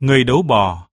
Người đấu bò.